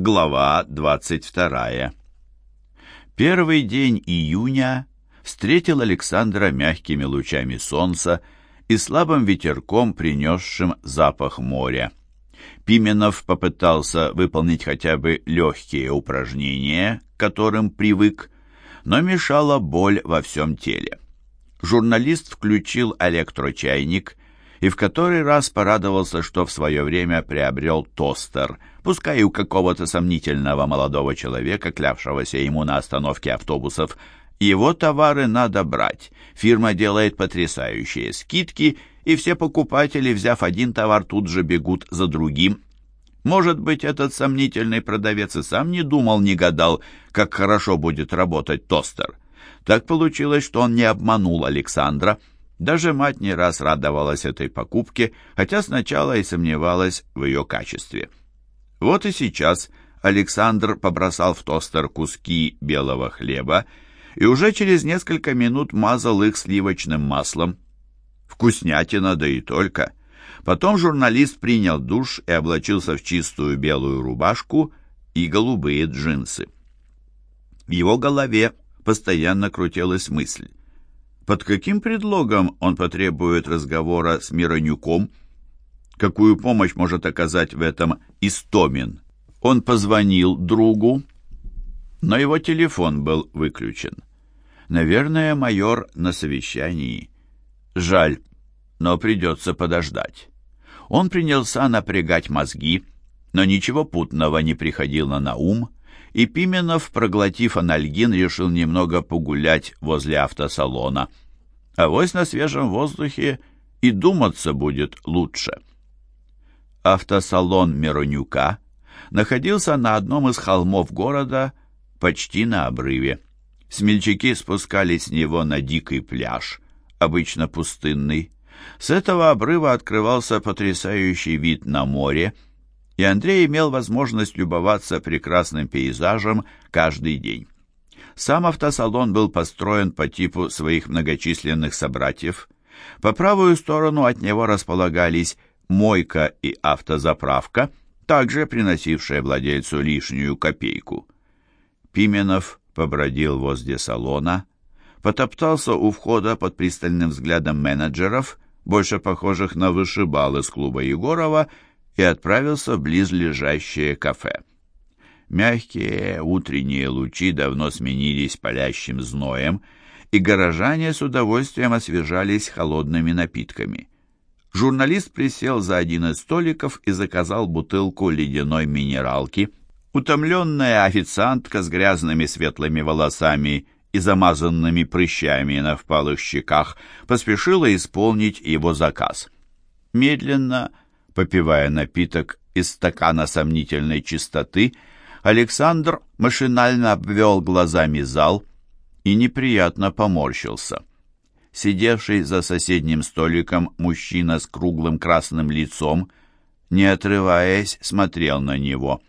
Глава 22. Первый день июня встретил Александра мягкими лучами солнца и слабым ветерком, принесшим запах моря. Пименов попытался выполнить хотя бы легкие упражнения, к которым привык, но мешала боль во всем теле. Журналист включил электрочайник и в который раз порадовался, что в свое время приобрел тостер, пускай и у какого-то сомнительного молодого человека, клявшегося ему на остановке автобусов. Его товары надо брать. Фирма делает потрясающие скидки, и все покупатели, взяв один товар, тут же бегут за другим. Может быть, этот сомнительный продавец и сам не думал, не гадал, как хорошо будет работать тостер. Так получилось, что он не обманул Александра, даже мать не раз радовалась этой покупке, хотя сначала и сомневалась в ее качестве. Вот и сейчас Александр побросал в тостер куски белого хлеба и уже через несколько минут мазал их сливочным маслом. Вкуснятина, да и только. Потом журналист принял душ и облачился в чистую белую рубашку и голубые джинсы. В его голове постоянно крутилась мысль. Под каким предлогом он потребует разговора с Миронюком? Какую помощь может оказать в этом Истомин? Он позвонил другу, но его телефон был выключен. Наверное, майор на совещании. Жаль, но придется подождать. Он принялся напрягать мозги, но ничего путного не приходило на ум, и Пименов, проглотив анальгин, решил немного погулять возле автосалона. Авось на свежем воздухе и думаться будет лучше. Автосалон Миронюка находился на одном из холмов города, почти на обрыве. Смельчаки спускались с него на дикий пляж, обычно пустынный. С этого обрыва открывался потрясающий вид на море, и Андрей имел возможность любоваться прекрасным пейзажем каждый день. Сам автосалон был построен по типу своих многочисленных собратьев. По правую сторону от него располагались мойка и автозаправка, также приносившая владельцу лишнюю копейку. Пименов побродил возле салона, потоптался у входа под пристальным взглядом менеджеров, больше похожих на вышибал из клуба Егорова, и отправился в близлежащее кафе. Мягкие утренние лучи давно сменились палящим зноем, и горожане с удовольствием освежались холодными напитками. Журналист присел за один из столиков и заказал бутылку ледяной минералки. Утомленная официантка с грязными светлыми волосами и замазанными прыщами на впалых щеках поспешила исполнить его заказ. Медленно, попивая напиток из стакана сомнительной чистоты, Александр машинально обвел глазами зал и неприятно поморщился. Сидевший за соседним столиком мужчина с круглым красным лицом, не отрываясь, смотрел на него.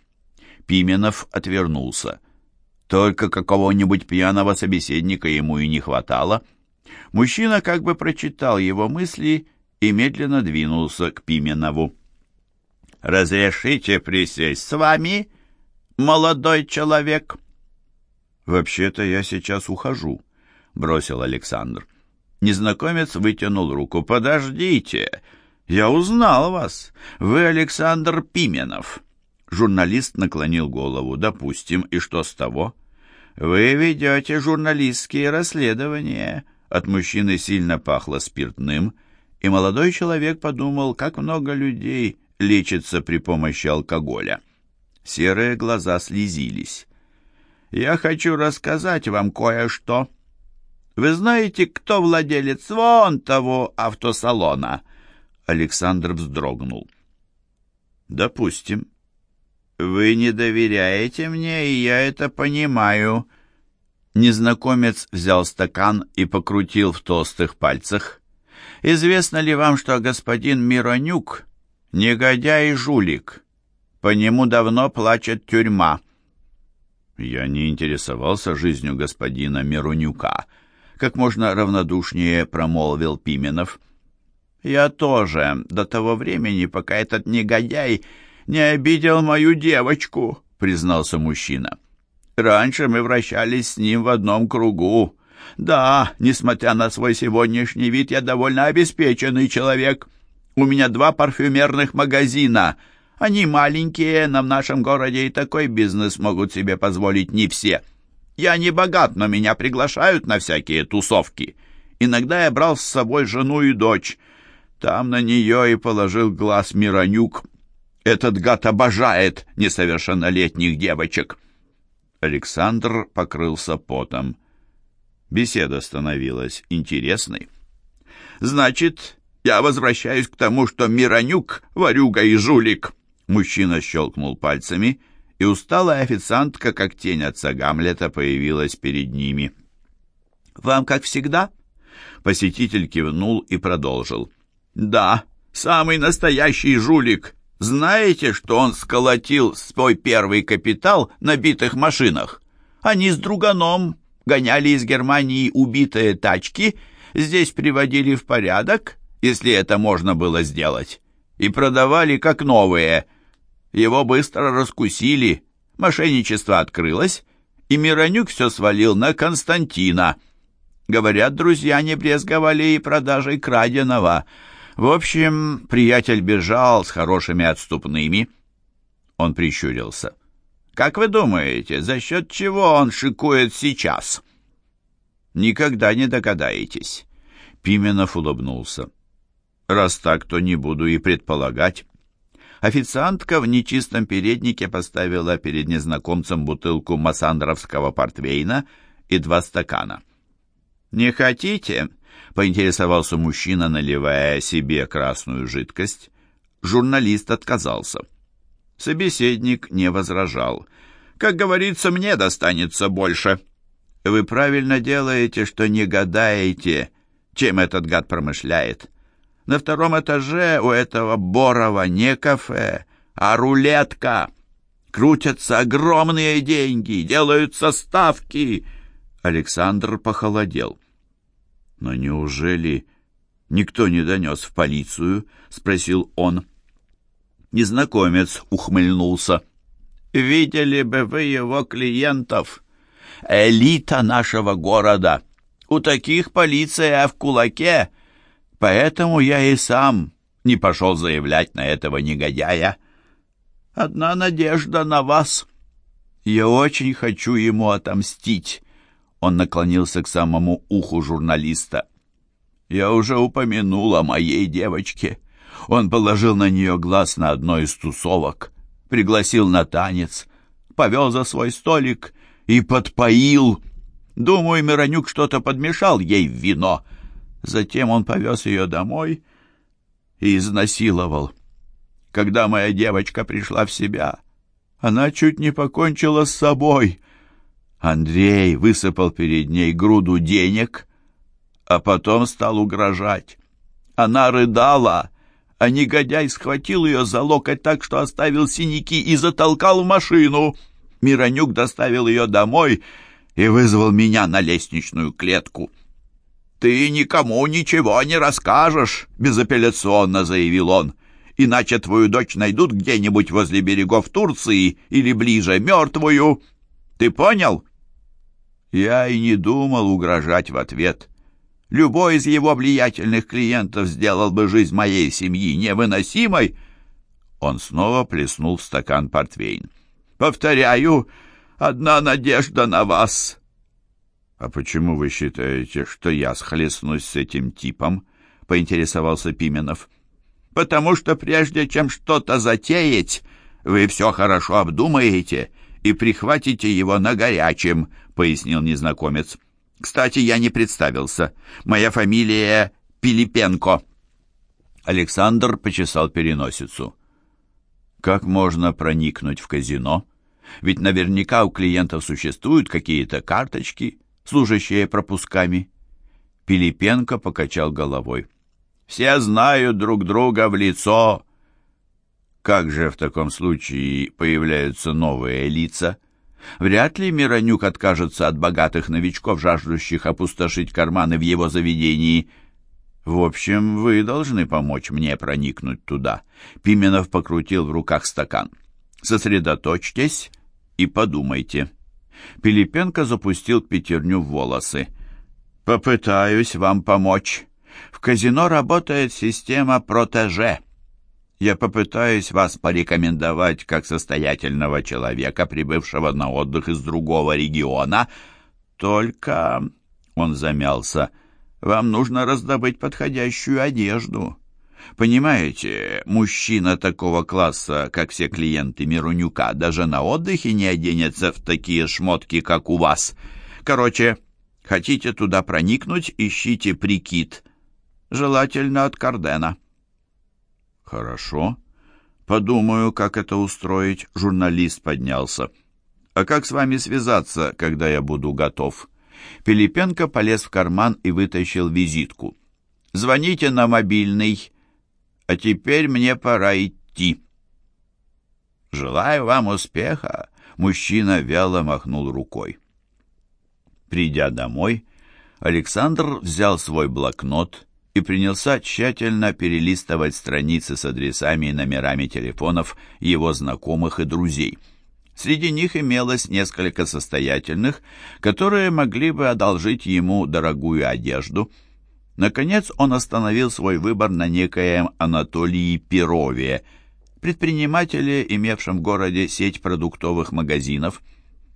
Пименов отвернулся. Только какого-нибудь пьяного собеседника ему и не хватало. Мужчина как бы прочитал его мысли и медленно двинулся к Пименову. «Разрешите присесть с вами?» молодой человек?» «Вообще-то я сейчас ухожу», — бросил Александр. Незнакомец вытянул руку. «Подождите, я узнал вас. Вы Александр Пименов». Журналист наклонил голову. «Допустим, и что с того?» «Вы ведете журналистские расследования». От мужчины сильно пахло спиртным, и молодой человек подумал, как много людей лечится при помощи алкоголя. Серые глаза слезились. «Я хочу рассказать вам кое-что. Вы знаете, кто владелец вон того автосалона?» Александр вздрогнул. «Допустим. Вы не доверяете мне, и я это понимаю». Незнакомец взял стакан и покрутил в толстых пальцах. «Известно ли вам, что господин Миронюк — негодяй и жулик?» По нему давно плачет тюрьма. Я не интересовался жизнью господина Миронюка, как можно равнодушнее промолвил Пименов. Я тоже, до того времени, пока этот негодяй не обидел мою девочку, признался мужчина. «Раньше мы вращались с ним в одном кругу. Да, несмотря на свой сегодняшний вид, я довольно обеспеченный человек. У меня два парфюмерных магазина. Они маленькие, но в нашем городе и такой бизнес могут себе позволить не все. Я не богат, но меня приглашают на всякие тусовки. Иногда я брал с собой жену и дочь. Там на нее и положил глаз Миронюк. Этот гад обожает несовершеннолетних девочек. Александр покрылся потом. Беседа становилась интересной. «Значит, я возвращаюсь к тому, что Миронюк — ворюга и жулик!» Мужчина щелкнул пальцами, и усталая официантка, как тень отца Гамлета, появилась перед ними. «Вам как всегда?» Посетитель кивнул и продолжил. «Да, самый настоящий жулик. Знаете, что он сколотил свой первый капитал на битых машинах? Они с друганом гоняли из Германии убитые тачки, здесь приводили в порядок, если это можно было сделать, и продавали как новые. Его быстро раскусили, мошенничество открылось, и Миронюк все свалил на Константина. Говорят, друзья не брезговали и продажей краденого — в общем, приятель бежал с хорошими отступными. Он прищурился. «Как вы думаете, за счет чего он шикует сейчас?» «Никогда не догадаетесь». Пименов улыбнулся. «Раз так, то не буду и предполагать». Официантка в нечистом переднике поставила перед незнакомцем бутылку массандровского портвейна и два стакана. «Не хотите?» — поинтересовался мужчина, наливая себе красную жидкость. Журналист отказался. Собеседник не возражал. «Как говорится, мне достанется больше». «Вы правильно делаете, что не гадаете, чем этот гад промышляет. На втором этаже у этого Борова не кафе, а рулетка. Крутятся огромные деньги, делаются ставки». Александр похолодел. «Но неужели никто не донес в полицию?» — спросил он. Незнакомец ухмыльнулся. «Видели бы вы его клиентов. Элита нашего города. У таких полиция в кулаке. Поэтому я и сам не пошел заявлять на этого негодяя. Одна надежда на вас. Я очень хочу ему отомстить». Он наклонился к самому уху журналиста. «Я уже упомянул о моей девочке. Он положил на нее глаз на одной из тусовок, пригласил на танец, повел за свой столик и подпоил. Думаю, Миронюк что-то подмешал ей в вино. Затем он повез ее домой и изнасиловал. Когда моя девочка пришла в себя, она чуть не покончила с собой». Андрей высыпал перед ней груду денег, а потом стал угрожать. Она рыдала, а негодяй схватил ее за локоть так, что оставил синяки и затолкал в машину. Миронюк доставил ее домой и вызвал меня на лестничную клетку. «Ты никому ничего не расскажешь», — безапелляционно заявил он. «Иначе твою дочь найдут где-нибудь возле берегов Турции или ближе мертвую. Ты понял?» Я и не думал угрожать в ответ. Любой из его влиятельных клиентов сделал бы жизнь моей семьи невыносимой. Он снова плеснул в стакан портвейн. «Повторяю, одна надежда на вас». «А почему вы считаете, что я схлестнусь с этим типом?» — поинтересовался Пименов. «Потому что прежде чем что-то затеять, вы все хорошо обдумаете и прихватите его на горячем», — пояснил незнакомец. «Кстати, я не представился. Моя фамилия Пилипенко». Александр почесал переносицу. «Как можно проникнуть в казино? Ведь наверняка у клиентов существуют какие-то карточки, служащие пропусками». Пилипенко покачал головой. «Все знают друг друга в лицо, как же в таком случае появляются новые лица? Вряд ли Миронюк откажется от богатых новичков, жаждущих опустошить карманы в его заведении. В общем, вы должны помочь мне проникнуть туда. Пименов покрутил в руках стакан. Сосредоточьтесь и подумайте». Пилипенко запустил пятерню в волосы. «Попытаюсь вам помочь. В казино работает система протеже. Я попытаюсь вас порекомендовать как состоятельного человека, прибывшего на отдых из другого региона. Только...» Он замялся. «Вам нужно раздобыть подходящую одежду». Понимаете, мужчина такого класса, как все клиенты Миронюка, даже на отдыхе не оденется в такие шмотки, как у вас. Короче, хотите туда проникнуть, ищите прикид. Желательно от Кардена. Хорошо. Подумаю, как это устроить. Журналист поднялся. А как с вами связаться, когда я буду готов? Пилипенко полез в карман и вытащил визитку. Звоните на мобильный а теперь мне пора идти. Желаю вам успеха, мужчина вяло махнул рукой. Придя домой, Александр взял свой блокнот и принялся тщательно перелистывать страницы с адресами и номерами телефонов его знакомых и друзей. Среди них имелось несколько состоятельных, которые могли бы одолжить ему дорогую одежду – Наконец он остановил свой выбор на некоем Анатолии Перове, предпринимателе, имевшем в городе сеть продуктовых магазинов.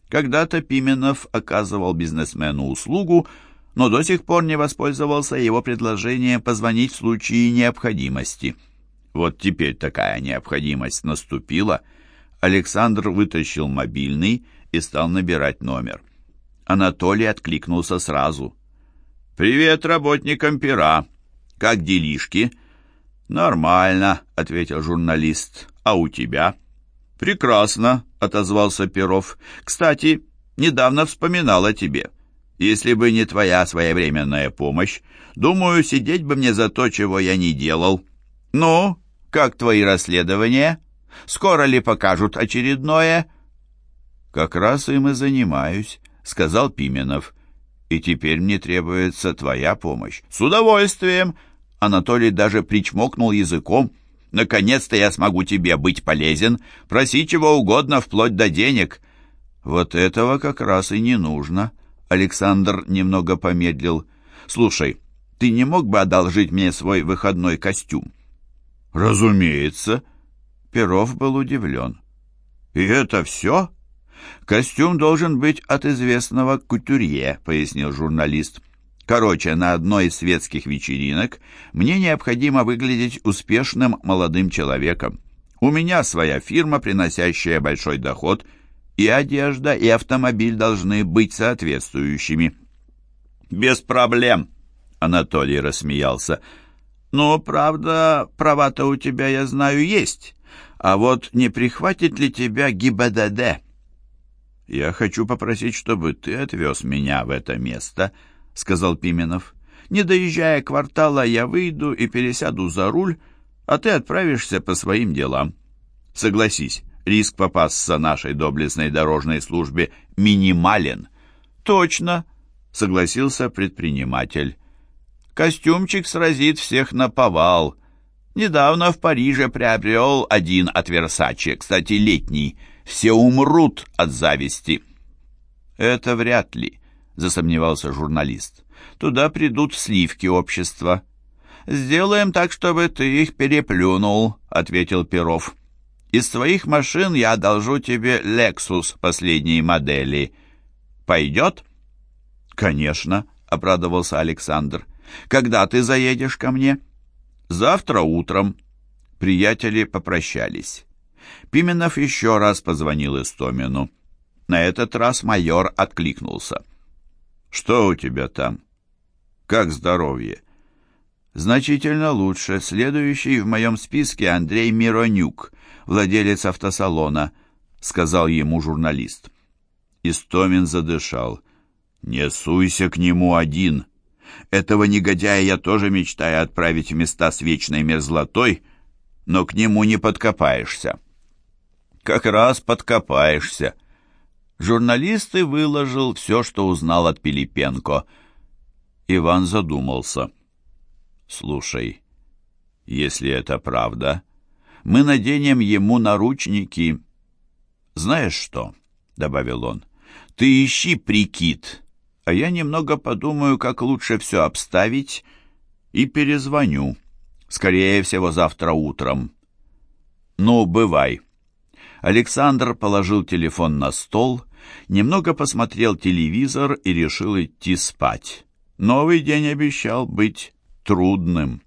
Когда-то Пименов оказывал бизнесмену услугу, но до сих пор не воспользовался его предложением позвонить в случае необходимости. Вот теперь такая необходимость наступила. Александр вытащил мобильный и стал набирать номер. Анатолий откликнулся сразу – «Привет работникам пера. Как делишки?» «Нормально», — ответил журналист. «А у тебя?» «Прекрасно», — отозвался Перов. «Кстати, недавно вспоминал о тебе. Если бы не твоя своевременная помощь, думаю, сидеть бы мне за то, чего я не делал. Ну, как твои расследования? Скоро ли покажут очередное?» «Как раз им и занимаюсь», — сказал Пименов и теперь мне требуется твоя помощь. С удовольствием!» Анатолий даже причмокнул языком. «Наконец-то я смогу тебе быть полезен. Проси чего угодно, вплоть до денег». «Вот этого как раз и не нужно». Александр немного помедлил. «Слушай, ты не мог бы одолжить мне свой выходной костюм?» «Разумеется». Перов был удивлен. «И это все?» «Костюм должен быть от известного кутюрье», — пояснил журналист. «Короче, на одной из светских вечеринок мне необходимо выглядеть успешным молодым человеком. У меня своя фирма, приносящая большой доход, и одежда, и автомобиль должны быть соответствующими». «Без проблем», — Анатолий рассмеялся. «Ну, правда, права-то у тебя, я знаю, есть. А вот не прихватит ли тебя ГИБДД?» «Я хочу попросить, чтобы ты отвез меня в это место», — сказал Пименов. «Не доезжая квартала, я выйду и пересяду за руль, а ты отправишься по своим делам. Согласись, риск попасться нашей доблестной дорожной службе минимален». «Точно», — согласился предприниматель. «Костюмчик сразит всех на повал. Недавно в Париже приобрел один от Версаче, кстати, летний» все умрут от зависти». «Это вряд ли», — засомневался журналист. «Туда придут сливки общества». «Сделаем так, чтобы ты их переплюнул», — ответил Перов. «Из своих машин я одолжу тебе «Лексус» последней модели. Пойдет?» «Конечно», — обрадовался Александр. «Когда ты заедешь ко мне?» «Завтра утром». Приятели попрощались. Пименов еще раз позвонил Истомину. На этот раз майор откликнулся. «Что у тебя там? Как здоровье?» «Значительно лучше. Следующий в моем списке Андрей Миронюк, владелец автосалона», — сказал ему журналист. Истомин задышал. «Не суйся к нему один. Этого негодяя я тоже мечтаю отправить в места с вечной мерзлотой, но к нему не подкопаешься» как раз подкопаешься. Журналист и выложил все, что узнал от Пилипенко. Иван задумался. «Слушай, если это правда, мы наденем ему наручники. Знаешь что, — добавил он. «Ты ищи прикид, а я немного подумаю, как лучше все обставить, и перезвоню. Скорее всего, завтра утром. Ну, бывай». Александр положил телефон на стол, немного посмотрел телевизор и решил идти спать. Новый день обещал быть трудным.